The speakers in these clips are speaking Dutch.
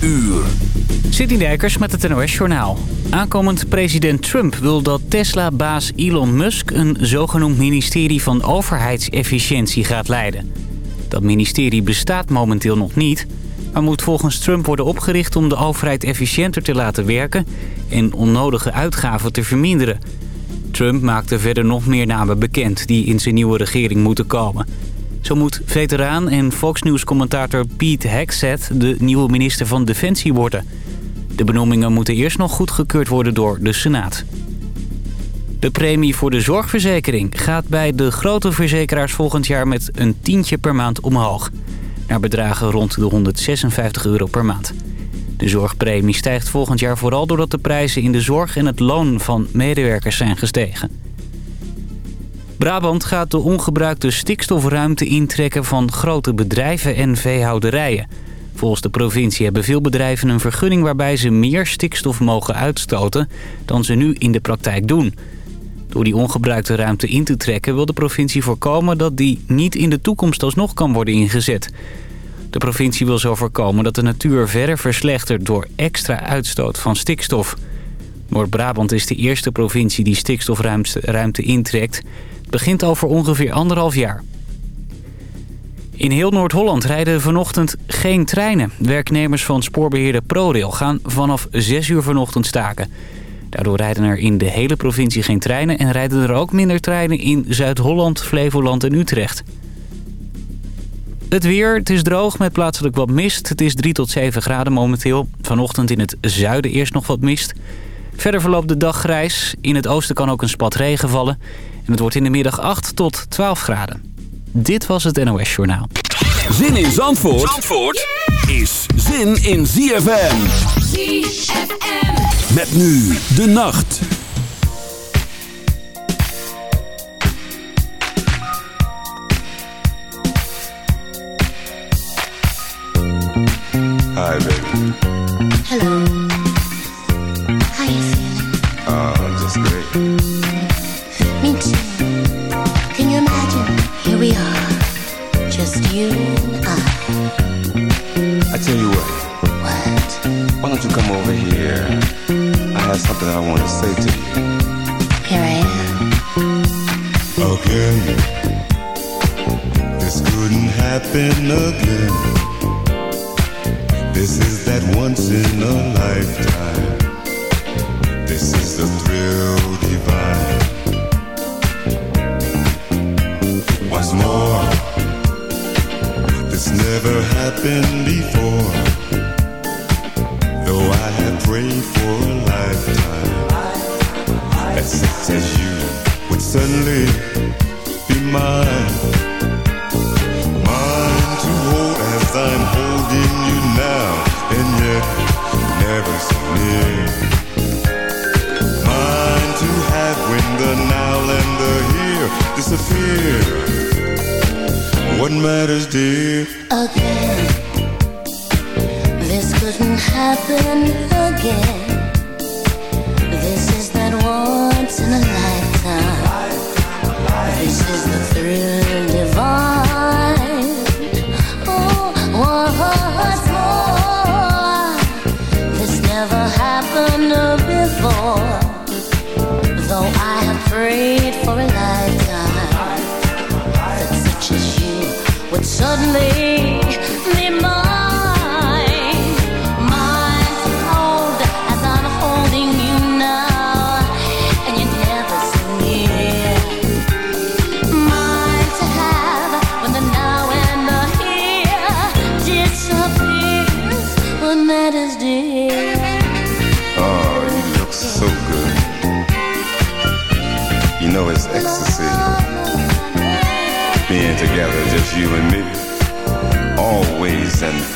uur. City Dijkers met het NOS Journaal. Aankomend president Trump wil dat Tesla-baas Elon Musk... een zogenoemd ministerie van overheidsefficiëntie gaat leiden. Dat ministerie bestaat momenteel nog niet... maar moet volgens Trump worden opgericht om de overheid efficiënter te laten werken... en onnodige uitgaven te verminderen. Trump maakte verder nog meer namen bekend die in zijn nieuwe regering moeten komen... Zo moet veteraan en Fox News-commentator Pete Hegseth de nieuwe minister van Defensie worden. De benoemingen moeten eerst nog goedgekeurd worden door de Senaat. De premie voor de zorgverzekering gaat bij de grote verzekeraars volgend jaar met een tientje per maand omhoog. Naar bedragen rond de 156 euro per maand. De zorgpremie stijgt volgend jaar vooral doordat de prijzen in de zorg en het loon van medewerkers zijn gestegen. Brabant gaat de ongebruikte stikstofruimte intrekken van grote bedrijven en veehouderijen. Volgens de provincie hebben veel bedrijven een vergunning waarbij ze meer stikstof mogen uitstoten dan ze nu in de praktijk doen. Door die ongebruikte ruimte in te trekken wil de provincie voorkomen dat die niet in de toekomst alsnog kan worden ingezet. De provincie wil zo voorkomen dat de natuur verder verslechtert door extra uitstoot van stikstof. Noord-Brabant is de eerste provincie die stikstofruimte intrekt begint over ongeveer anderhalf jaar. In heel Noord-Holland rijden vanochtend geen treinen. Werknemers van spoorbeheerder ProRail gaan vanaf 6 uur vanochtend staken. Daardoor rijden er in de hele provincie geen treinen... en rijden er ook minder treinen in Zuid-Holland, Flevoland en Utrecht. Het weer, het is droog met plaatselijk wat mist. Het is 3 tot 7 graden momenteel. Vanochtend in het zuiden eerst nog wat mist. Verder verloopt de dag grijs. In het oosten kan ook een spat regen vallen. En het wordt in de middag 8 tot 12 graden. Dit was het NOS Journaal. Zin in Zandvoort, Zandvoort is zin in ZFM. ZFM. Met nu de nacht. Hi, baby. Suddenly be mine. Mine hold as I'm holding you now, and you're never so near. Mine to have when the now and the here disappears. What matters, dear? Oh, you look so good. You know it's ecstasy being together, just you and me,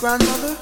Grandmother?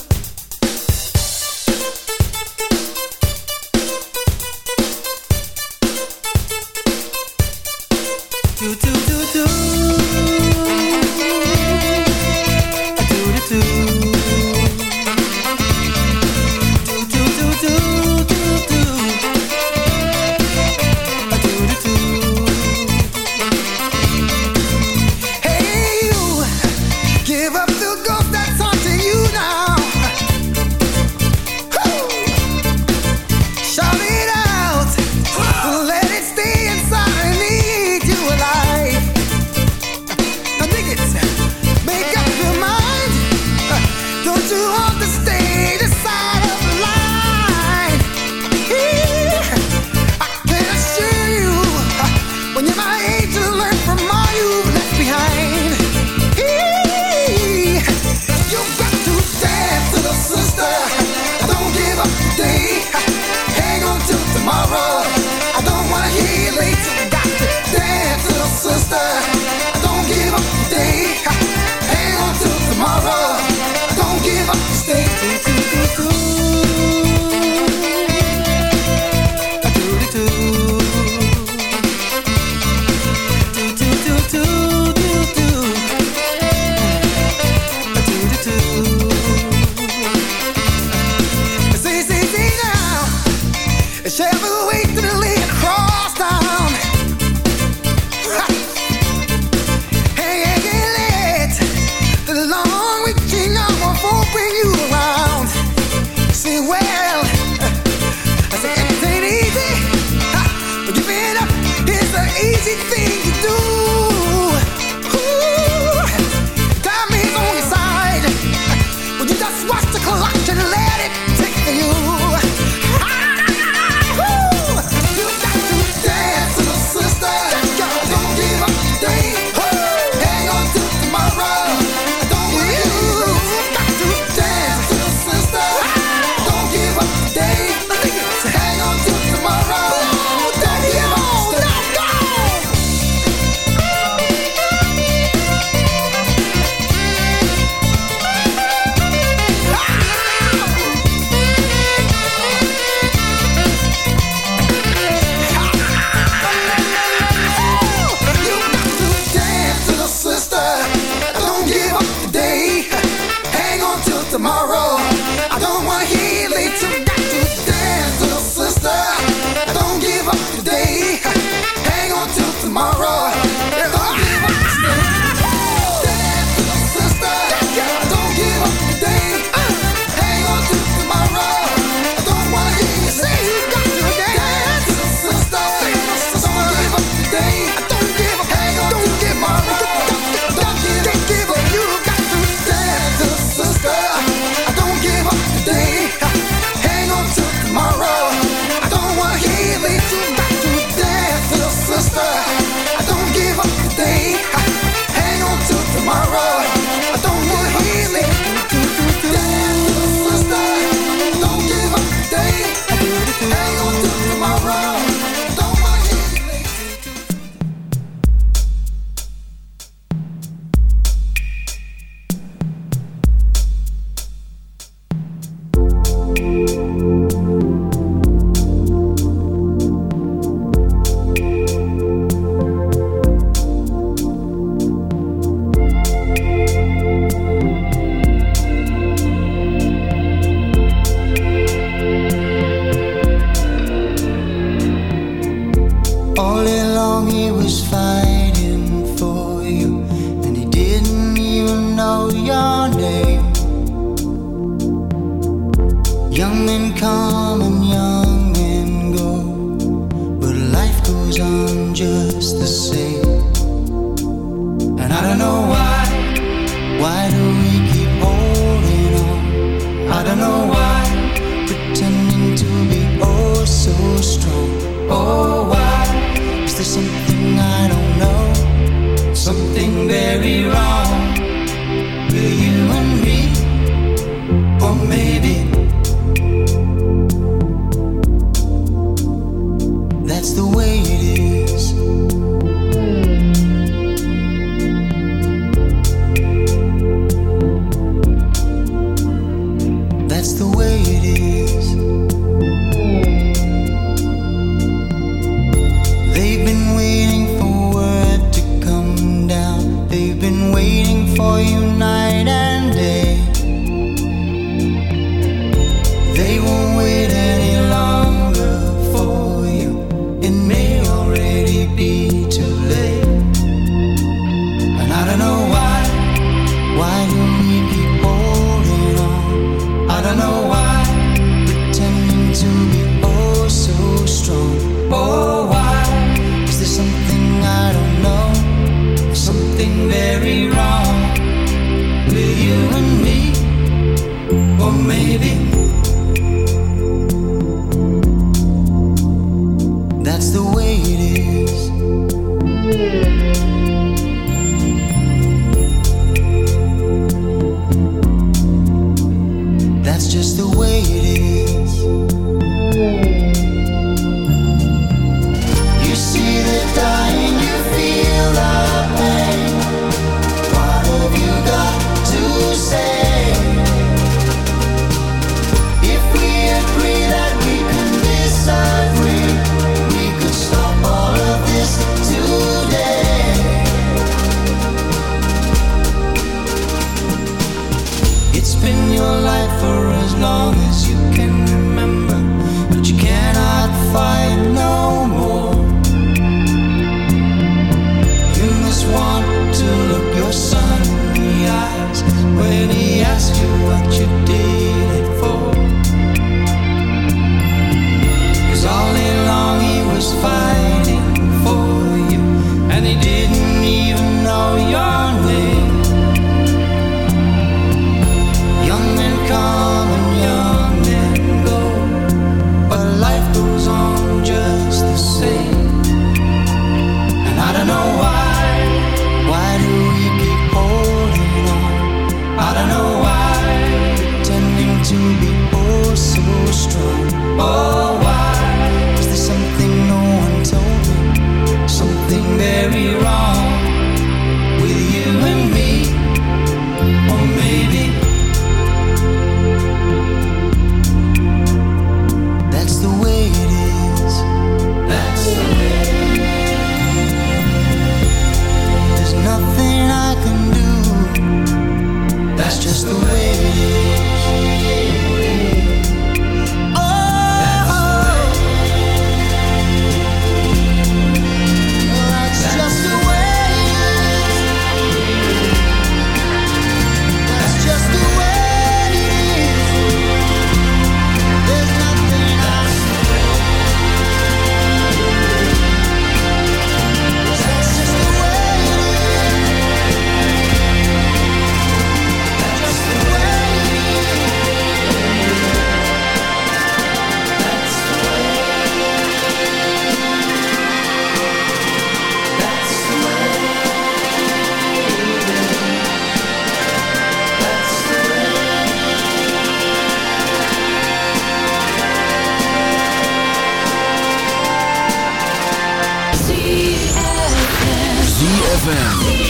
ZFM.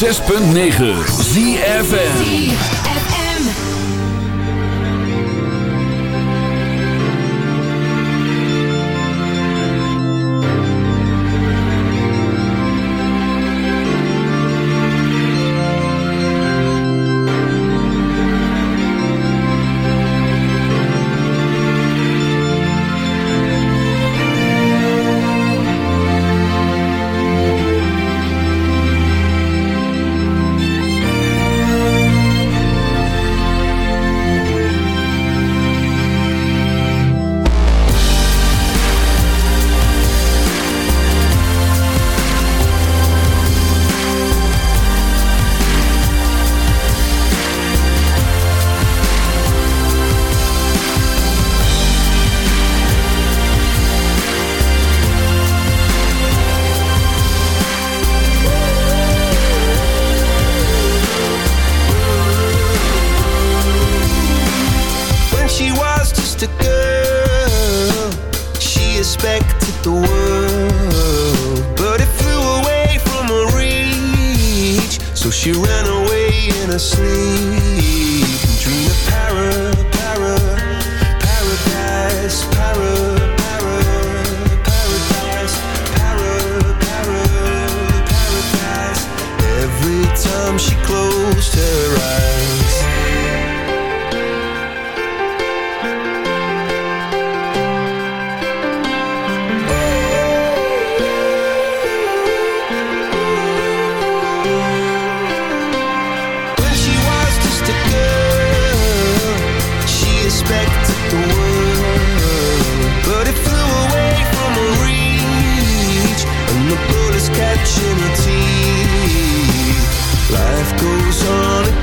106.9 ZFN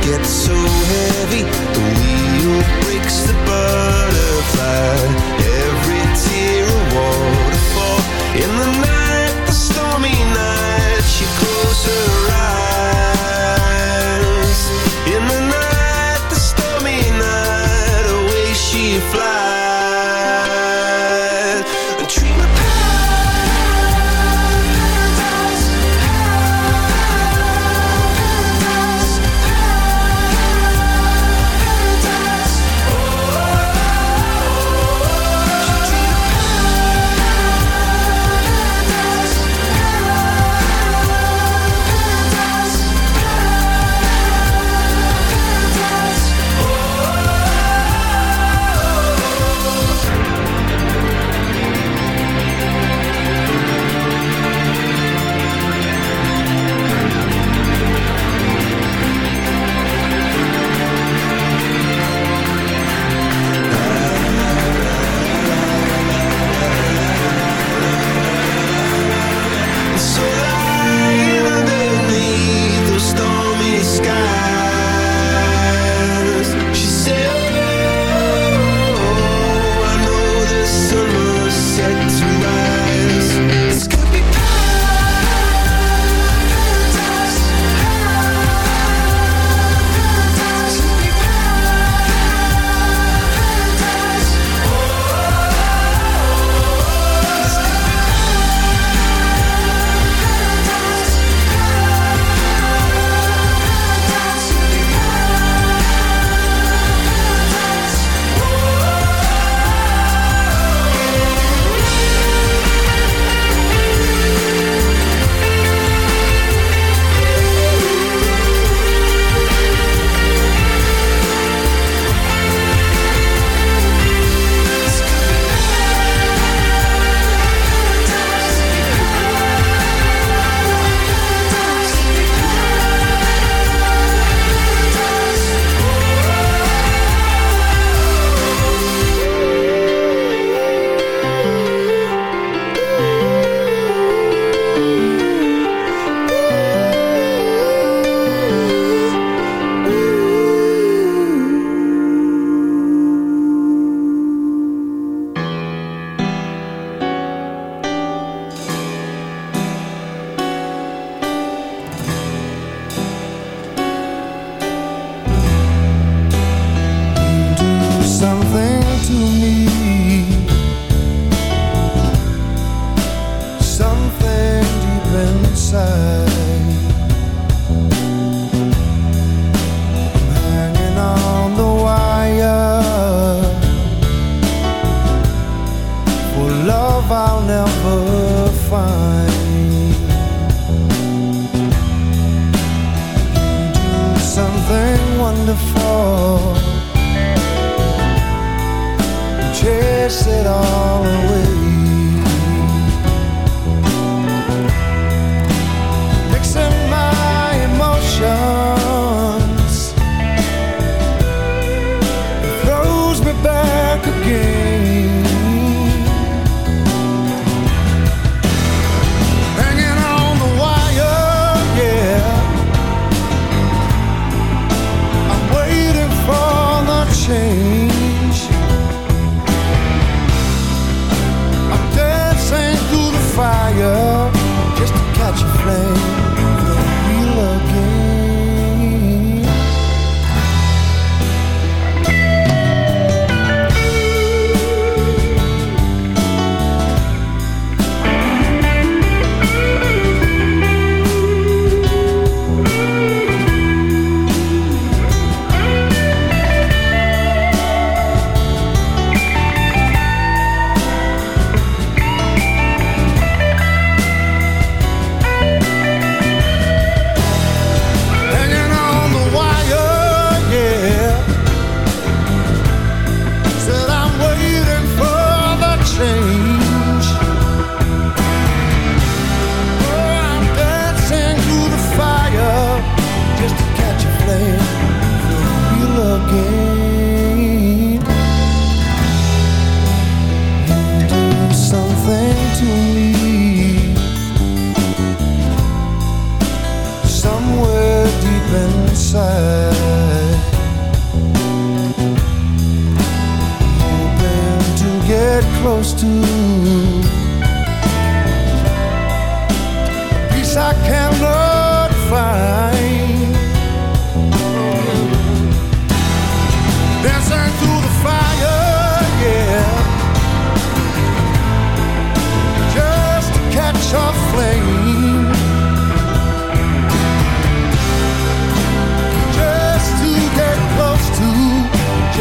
gets so heavy, the wheel breaks the butterfly.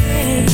Hey.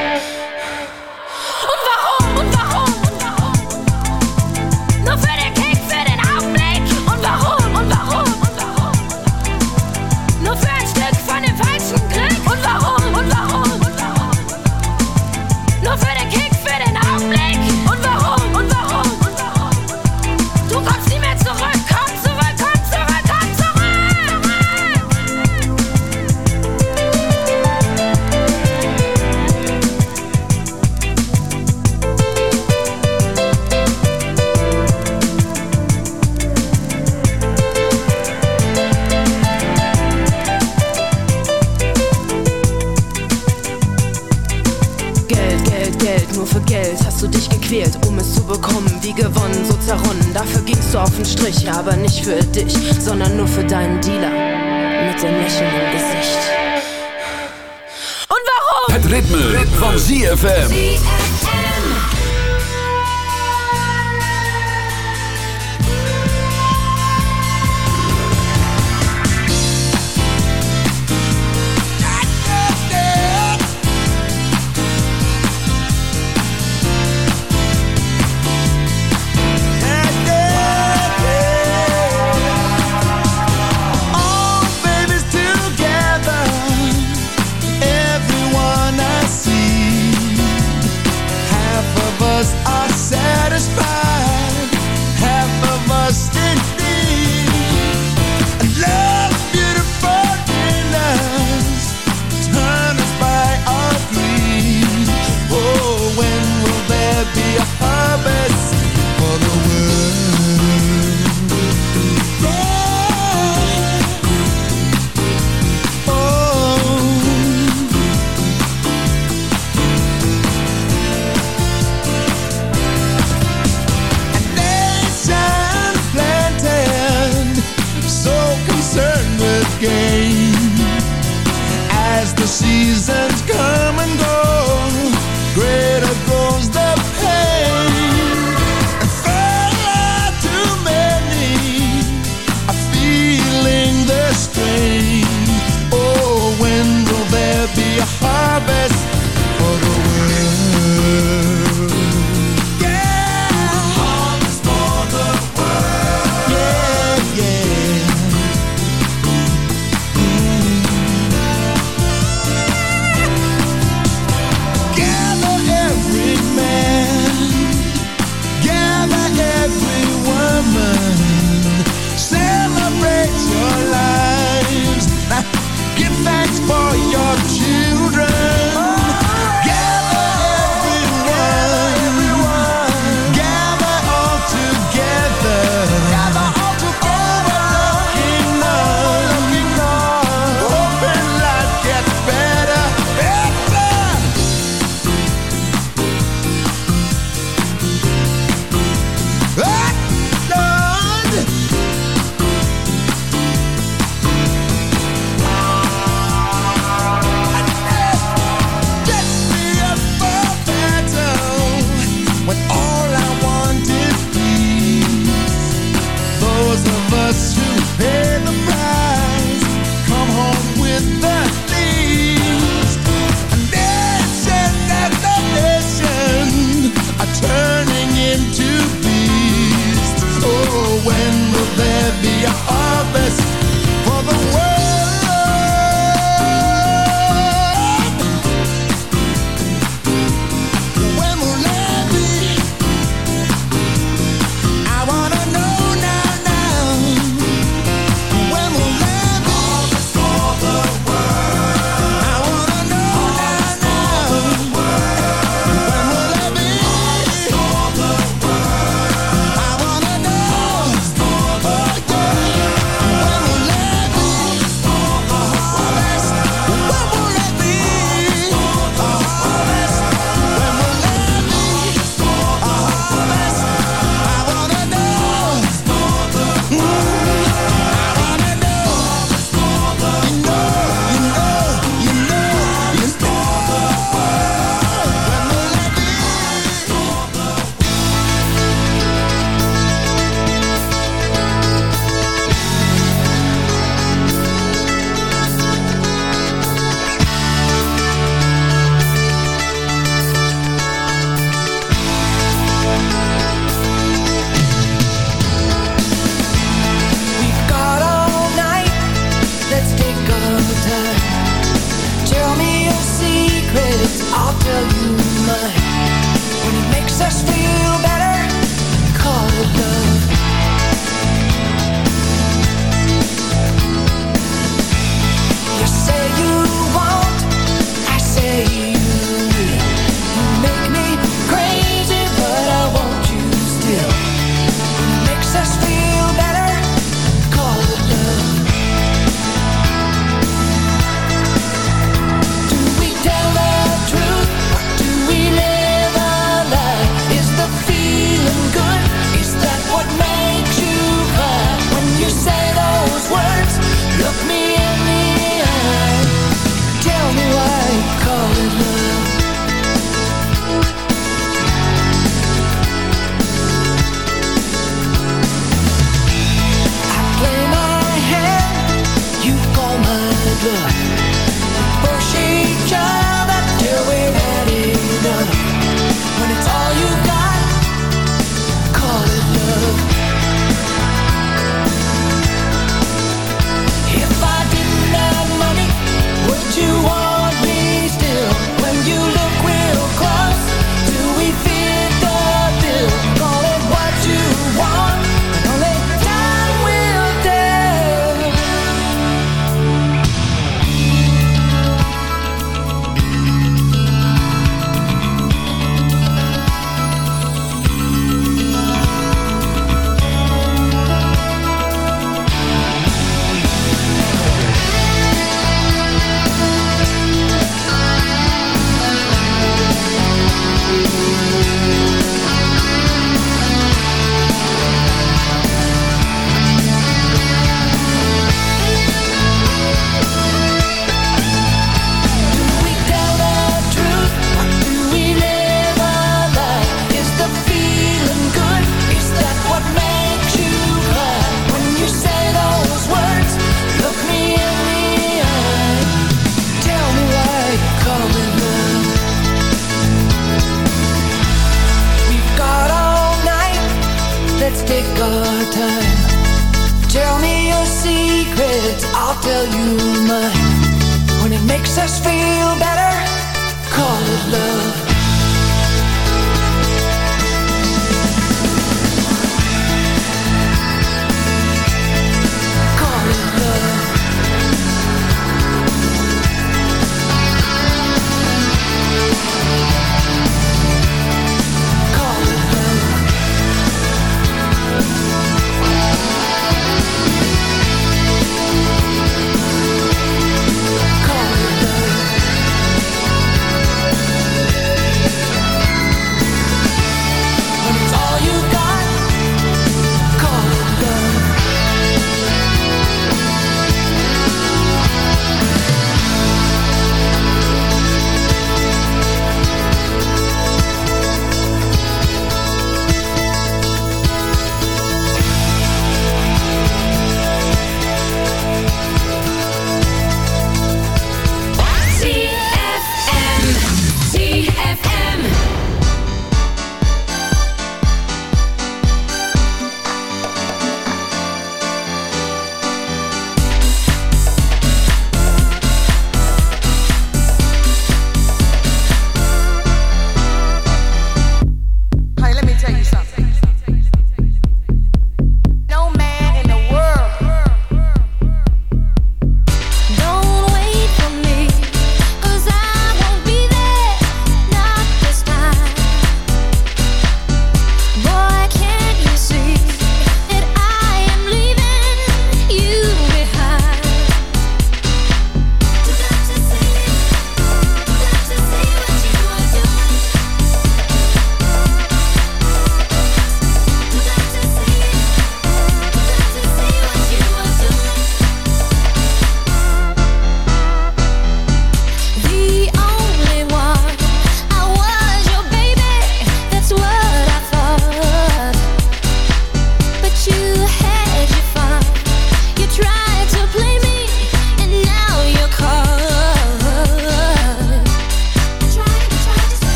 Nicht für dich, sondern nur für deinen Dealer. Mit dem Lächeln im Gesicht. Und warum? Het ritme, van ZFM.